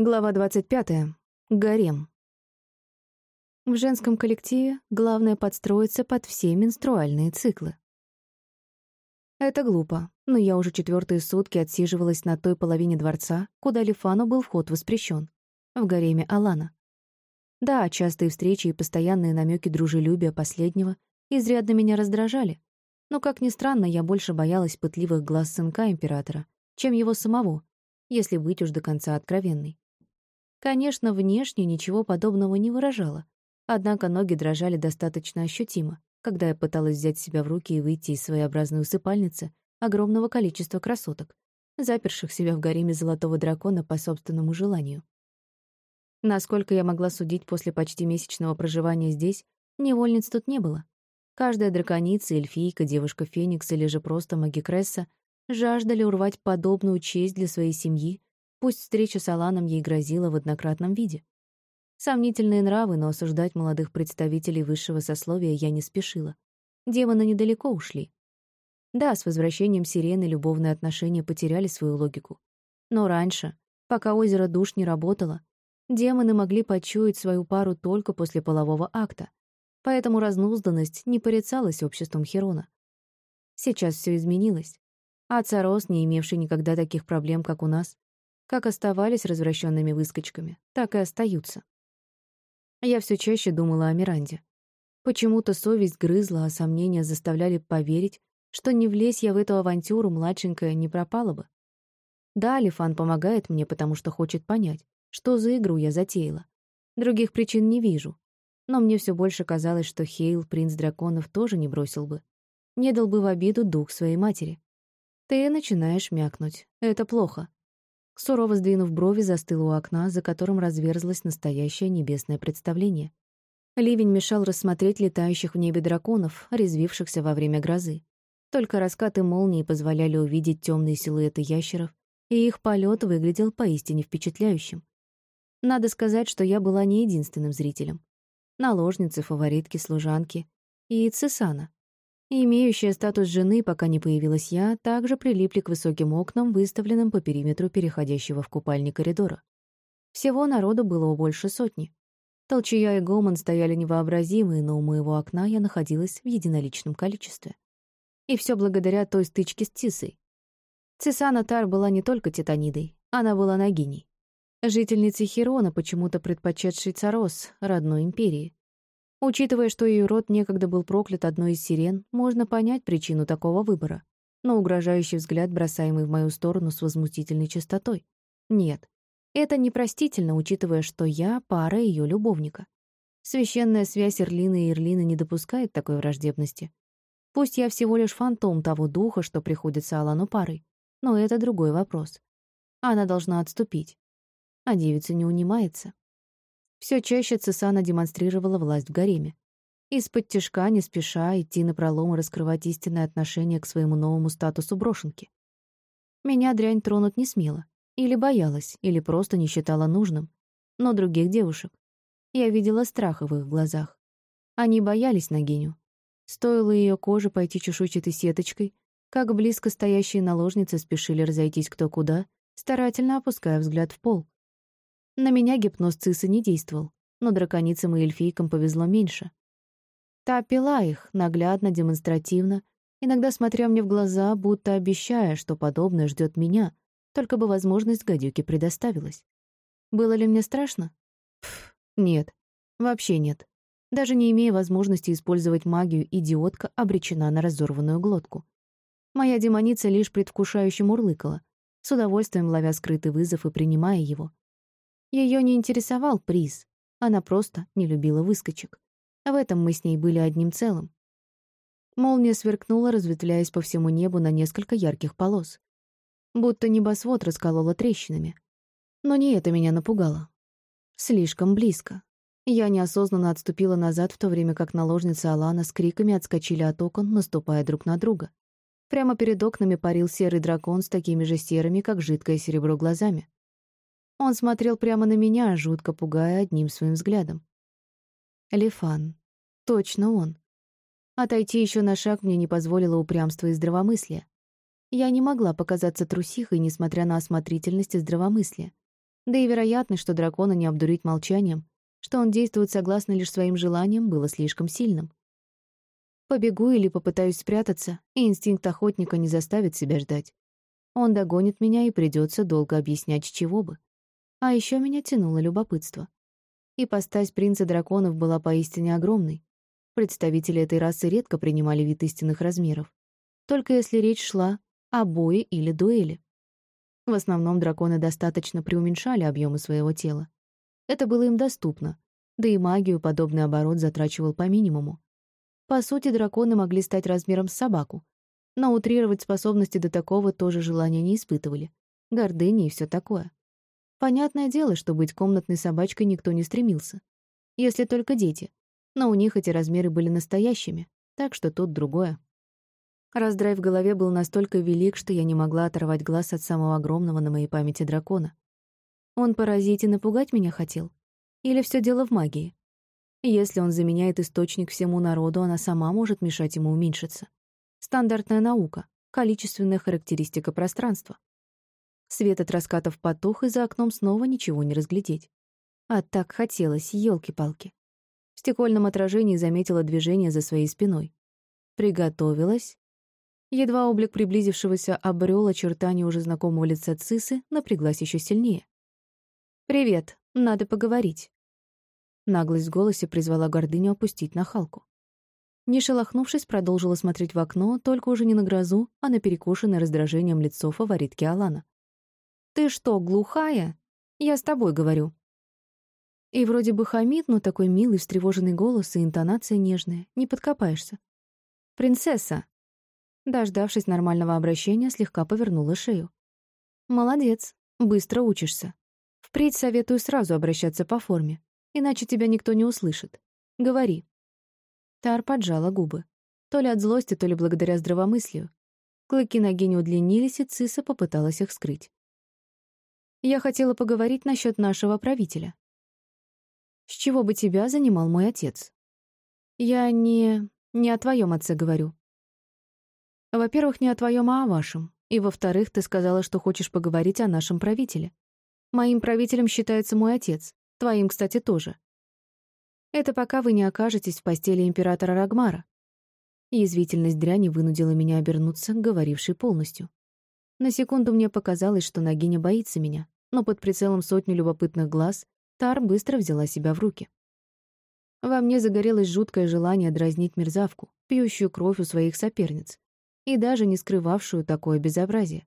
Глава 25. Гарем. В женском коллективе главное подстроиться под все менструальные циклы. Это глупо, но я уже четвертые сутки отсиживалась на той половине дворца, куда Лифану был вход воспрещен, в гареме Алана. Да, частые встречи и постоянные намеки дружелюбия последнего изрядно меня раздражали, но, как ни странно, я больше боялась пытливых глаз сынка императора, чем его самого, если быть уж до конца откровенной. Конечно, внешне ничего подобного не выражало, однако ноги дрожали достаточно ощутимо, когда я пыталась взять себя в руки и выйти из своеобразной усыпальницы огромного количества красоток, заперших себя в гареме золотого дракона по собственному желанию. Насколько я могла судить после почти месячного проживания здесь, невольниц тут не было. Каждая драконица, эльфийка, девушка-феникс или же просто магикресса жаждали урвать подобную честь для своей семьи Пусть встреча с Аланом ей грозила в однократном виде. Сомнительные нравы, но осуждать молодых представителей высшего сословия я не спешила. Демоны недалеко ушли. Да, с возвращением сирены любовные отношения потеряли свою логику. Но раньше, пока озеро душ не работало, демоны могли почуять свою пару только после полового акта, поэтому разнузданность не порицалась обществом Херона. Сейчас все изменилось. А Царос, не имевший никогда таких проблем, как у нас, как оставались развращенными выскочками, так и остаются. Я все чаще думала о Миранде. Почему-то совесть грызла, а сомнения заставляли поверить, что не влезь я в эту авантюру, младшенькая не пропала бы. Да, Алифан помогает мне, потому что хочет понять, что за игру я затеяла. Других причин не вижу. Но мне все больше казалось, что Хейл, принц драконов, тоже не бросил бы. Не дал бы в обиду дух своей матери. Ты начинаешь мякнуть. Это плохо. Сурово сдвинув брови, застыл у окна, за которым разверзлось настоящее небесное представление. Ливень мешал рассмотреть летающих в небе драконов, резвившихся во время грозы. Только раскаты молнии позволяли увидеть темные силуэты ящеров, и их полет выглядел поистине впечатляющим. Надо сказать, что я была не единственным зрителем. Наложницы, фаворитки, служанки и Цесана, имеющая статус жены, пока не появилась я, также прилипли к высоким окнам, выставленным по периметру переходящего в купальни коридора. Всего народу было больше сотни. Толчая и Гомон стояли невообразимые, но у моего окна я находилась в единоличном количестве. И все благодаря той стычке с Цисой. Цисана Тар была не только титанидой, она была нагиней. Жительницей Херона, почему-то предпочетшей Царос, родной империи. Учитывая, что ее род некогда был проклят одной из сирен, можно понять причину такого выбора. Но угрожающий взгляд, бросаемый в мою сторону с возмутительной частотой. Нет, это непростительно, учитывая, что я — пара ее любовника. Священная связь Ирлины и Ирлины не допускает такой враждебности. Пусть я всего лишь фантом того духа, что приходится Алану парой, но это другой вопрос. Она должна отступить. А девица не унимается. Все чаще Цесана демонстрировала власть в гареме. Из-под тяжка, не спеша, идти на пролом и раскрывать истинное отношение к своему новому статусу брошенки. Меня дрянь тронуть не смела. Или боялась, или просто не считала нужным. Но других девушек. Я видела страх в их глазах. Они боялись Нагиню. Стоило ее коже пойти чешуйчатой сеточкой, как близко стоящие наложницы спешили разойтись кто куда, старательно опуская взгляд в пол. На меня гипноз Цисы не действовал, но драконицам и эльфийкам повезло меньше. Та пила их, наглядно, демонстративно, иногда смотря мне в глаза, будто обещая, что подобное ждет меня, только бы возможность гадюки предоставилась. Было ли мне страшно? Пф, нет, вообще нет. Даже не имея возможности использовать магию, идиотка обречена на разорванную глотку. Моя демоница лишь предвкушающе мурлыкала, с удовольствием ловя скрытый вызов и принимая его. Ее не интересовал приз, она просто не любила выскочек. В этом мы с ней были одним целым. Молния сверкнула, разветвляясь по всему небу на несколько ярких полос. Будто небосвод расколола трещинами. Но не это меня напугало. Слишком близко. Я неосознанно отступила назад, в то время как наложницы Алана с криками отскочили от окон, наступая друг на друга. Прямо перед окнами парил серый дракон с такими же серыми, как жидкое серебро, глазами. Он смотрел прямо на меня, жутко пугая одним своим взглядом. Лифан. Точно он. Отойти еще на шаг мне не позволило упрямство и здравомыслие. Я не могла показаться трусихой, несмотря на осмотрительность и здравомыслие. Да и вероятность, что дракона не обдурить молчанием, что он действует согласно лишь своим желаниям, было слишком сильным. Побегу или попытаюсь спрятаться, и инстинкт охотника не заставит себя ждать. Он догонит меня, и придется долго объяснять, чего бы. А еще меня тянуло любопытство. И постась принца драконов была поистине огромной. Представители этой расы редко принимали вид истинных размеров. Только если речь шла о бое или дуэли. В основном драконы достаточно преуменьшали объемы своего тела. Это было им доступно, да и магию подобный оборот затрачивал по минимуму. По сути, драконы могли стать размером с собаку, но утрировать способности до такого тоже желания не испытывали. Гордыня и все такое. Понятное дело, что быть комнатной собачкой никто не стремился. Если только дети. Но у них эти размеры были настоящими, так что тут другое. Раздрай в голове был настолько велик, что я не могла оторвать глаз от самого огромного на моей памяти дракона. Он поразить и напугать меня хотел? Или все дело в магии? Если он заменяет источник всему народу, она сама может мешать ему уменьшиться. Стандартная наука, количественная характеристика пространства. Свет от раскатов потух, и за окном снова ничего не разглядеть. А так хотелось, елки палки В стекольном отражении заметила движение за своей спиной. Приготовилась. Едва облик приблизившегося обрел очертания уже знакомого лица Цисы, напряглась еще сильнее. «Привет, надо поговорить». Наглость в голосе призвала гордыню опустить нахалку. Не шелохнувшись, продолжила смотреть в окно, только уже не на грозу, а на перекошенное раздражением лицо фаворитки Алана. «Ты что, глухая? Я с тобой говорю». И вроде бы хамит, но такой милый, встревоженный голос и интонация нежная, не подкопаешься. «Принцесса!» Дождавшись нормального обращения, слегка повернула шею. «Молодец, быстро учишься. Впредь советую сразу обращаться по форме, иначе тебя никто не услышит. Говори». Тар поджала губы. То ли от злости, то ли благодаря здравомыслию. Клыки ноги не удлинились, и Циса попыталась их скрыть. Я хотела поговорить насчет нашего правителя. С чего бы тебя занимал мой отец? Я не... не о твоем отце говорю. Во-первых, не о твоем, а о вашем. И во-вторых, ты сказала, что хочешь поговорить о нашем правителе. Моим правителем считается мой отец. Твоим, кстати, тоже. Это пока вы не окажетесь в постели императора Рагмара. Язвительность дряни вынудила меня обернуться, говорившей полностью. На секунду мне показалось, что Нагиня боится меня, но под прицелом сотни любопытных глаз Тар быстро взяла себя в руки. Во мне загорелось жуткое желание дразнить мерзавку, пьющую кровь у своих соперниц, и даже не скрывавшую такое безобразие.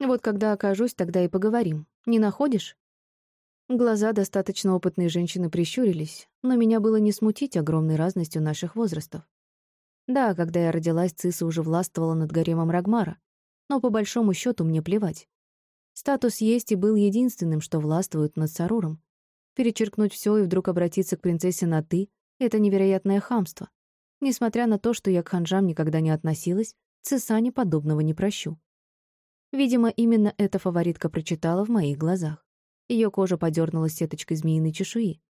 Вот когда окажусь, тогда и поговорим. Не находишь? Глаза достаточно опытной женщины прищурились, но меня было не смутить огромной разностью наших возрастов. Да, когда я родилась, Циса уже властвовала над гаремом Рагмара, но по большому счету мне плевать. Статус есть и был единственным, что властвует над Саруром. Перечеркнуть все и вдруг обратиться к принцессе на «ты» — это невероятное хамство. Несмотря на то, что я к ханжам никогда не относилась, Цесане подобного не прощу. Видимо, именно эта фаворитка прочитала в моих глазах. Ее кожа подернулась сеточкой змеиной чешуи.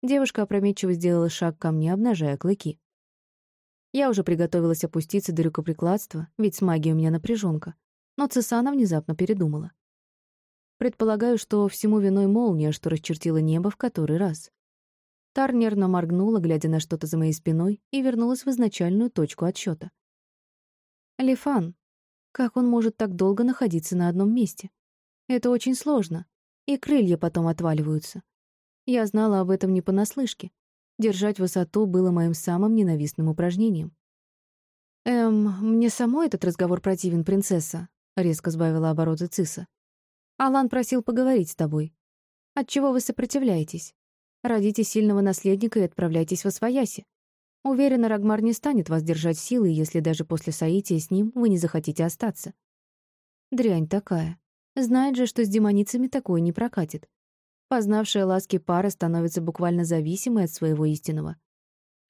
Девушка опрометчиво сделала шаг ко мне, обнажая клыки. Я уже приготовилась опуститься до рукоприкладства, ведь с магией у меня напряженка. Но Цесана внезапно передумала. Предполагаю, что всему виной молния, что расчертила небо в который раз. Тар нервно моргнула, глядя на что-то за моей спиной, и вернулась в изначальную точку отсчета. Лифан. Как он может так долго находиться на одном месте? Это очень сложно. И крылья потом отваливаются. Я знала об этом не понаслышке. Держать высоту было моим самым ненавистным упражнением. «Эм, мне самой этот разговор противен, принцесса», — резко сбавила обороты Циса. «Алан просил поговорить с тобой. Отчего вы сопротивляетесь? Родите сильного наследника и отправляйтесь во свояси. Уверена, Рагмар не станет вас держать силой, если даже после соития с ним вы не захотите остаться. Дрянь такая. Знает же, что с демоницами такое не прокатит. Познавшая ласки пара становится буквально зависимой от своего истинного.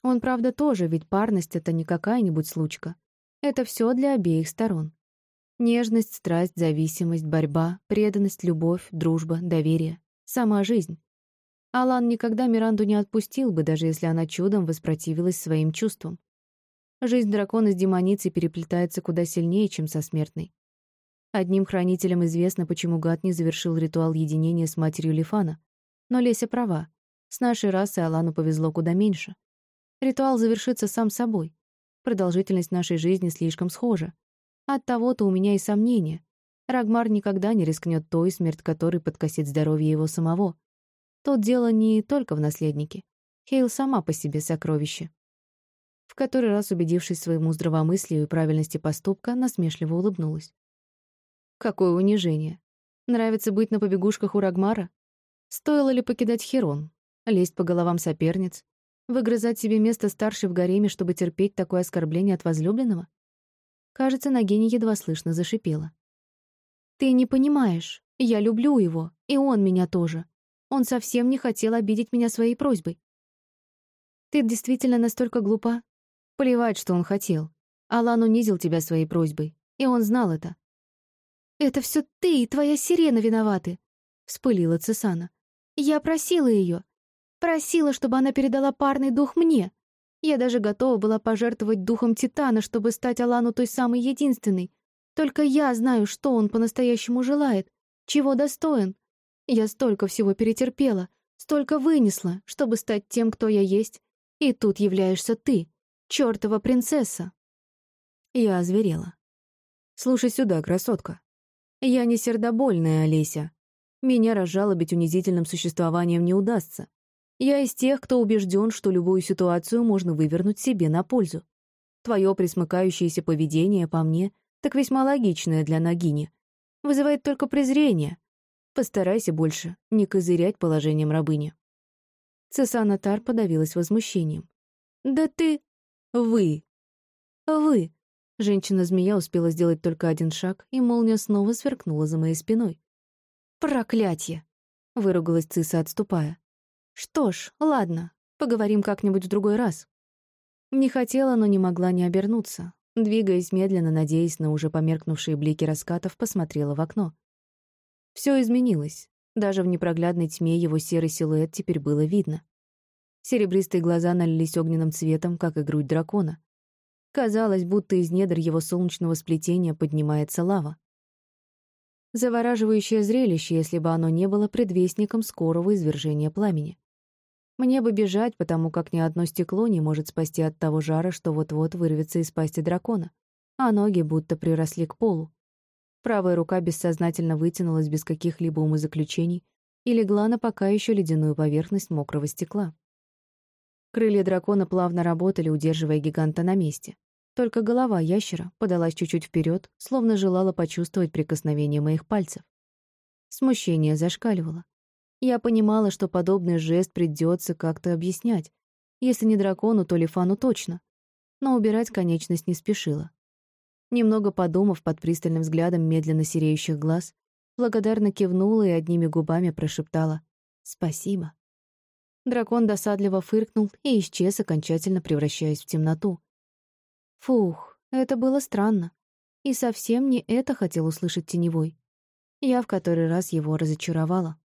Он, правда, тоже, ведь парность — это не какая-нибудь случка. Это все для обеих сторон. Нежность, страсть, зависимость, борьба, преданность, любовь, дружба, доверие. Сама жизнь. Алан никогда Миранду не отпустил бы, даже если она чудом воспротивилась своим чувствам. Жизнь дракона с демоницей переплетается куда сильнее, чем со смертной. Одним хранителям известно, почему гад не завершил ритуал единения с матерью Лифана. Но Леся права. С нашей расой Алану повезло куда меньше. Ритуал завершится сам собой. Продолжительность нашей жизни слишком схожа. От того-то у меня и сомнения. Рагмар никогда не рискнет той, смерть которой подкосит здоровье его самого. Тут дело не только в наследнике. Хейл сама по себе сокровище. В который раз, убедившись своему здравомыслию и правильности поступка, насмешливо улыбнулась. Какое унижение. Нравится быть на побегушках у Рагмара? Стоило ли покидать Херон? Лезть по головам соперниц? Выгрызать себе место старшей в гареме, чтобы терпеть такое оскорбление от возлюбленного? Кажется, Нагиня едва слышно зашипела. «Ты не понимаешь. Я люблю его, и он меня тоже. Он совсем не хотел обидеть меня своей просьбой. Ты действительно настолько глупа? Плевать, что он хотел. Алан унизил тебя своей просьбой, и он знал это. «Это все ты и твоя сирена виноваты», — вспылила Цесана. «Я просила ее. Просила, чтобы она передала парный дух мне. Я даже готова была пожертвовать духом Титана, чтобы стать Алану той самой единственной. Только я знаю, что он по-настоящему желает, чего достоин. Я столько всего перетерпела, столько вынесла, чтобы стать тем, кто я есть. И тут являешься ты, чертова принцесса». Я озверела. «Слушай сюда, красотка. Я не сердобольная, Олеся. Меня разжалобить унизительным существованием не удастся. Я из тех, кто убежден, что любую ситуацию можно вывернуть себе на пользу. Твое присмыкающееся поведение по мне, так весьма логичное для Нагини, вызывает только презрение. Постарайся больше не козырять положением рабыни. Цесана Тар подавилась возмущением. «Да ты... вы... вы... Женщина-змея успела сделать только один шаг, и молния снова сверкнула за моей спиной. «Проклятье!» — выругалась Циса, отступая. «Что ж, ладно, поговорим как-нибудь в другой раз». Не хотела, но не могла не обернуться. Двигаясь медленно, надеясь на уже померкнувшие блики раскатов, посмотрела в окно. Все изменилось. Даже в непроглядной тьме его серый силуэт теперь было видно. Серебристые глаза налились огненным цветом, как и грудь дракона. Казалось, будто из недр его солнечного сплетения поднимается лава. Завораживающее зрелище, если бы оно не было предвестником скорого извержения пламени. Мне бы бежать, потому как ни одно стекло не может спасти от того жара, что вот-вот вырвется из пасти дракона, а ноги будто приросли к полу. Правая рука бессознательно вытянулась без каких-либо умозаключений и легла на пока еще ледяную поверхность мокрого стекла. Крылья дракона плавно работали, удерживая гиганта на месте. Только голова ящера подалась чуть-чуть вперед, словно желала почувствовать прикосновение моих пальцев. Смущение зашкаливало. Я понимала, что подобный жест придется как-то объяснять. Если не дракону, то Лифану точно. Но убирать конечность не спешила. Немного подумав под пристальным взглядом медленно сереющих глаз, благодарно кивнула и одними губами прошептала «Спасибо». Дракон досадливо фыркнул и исчез, окончательно превращаясь в темноту. Фух, это было странно. И совсем не это хотел услышать теневой. Я в который раз его разочаровала.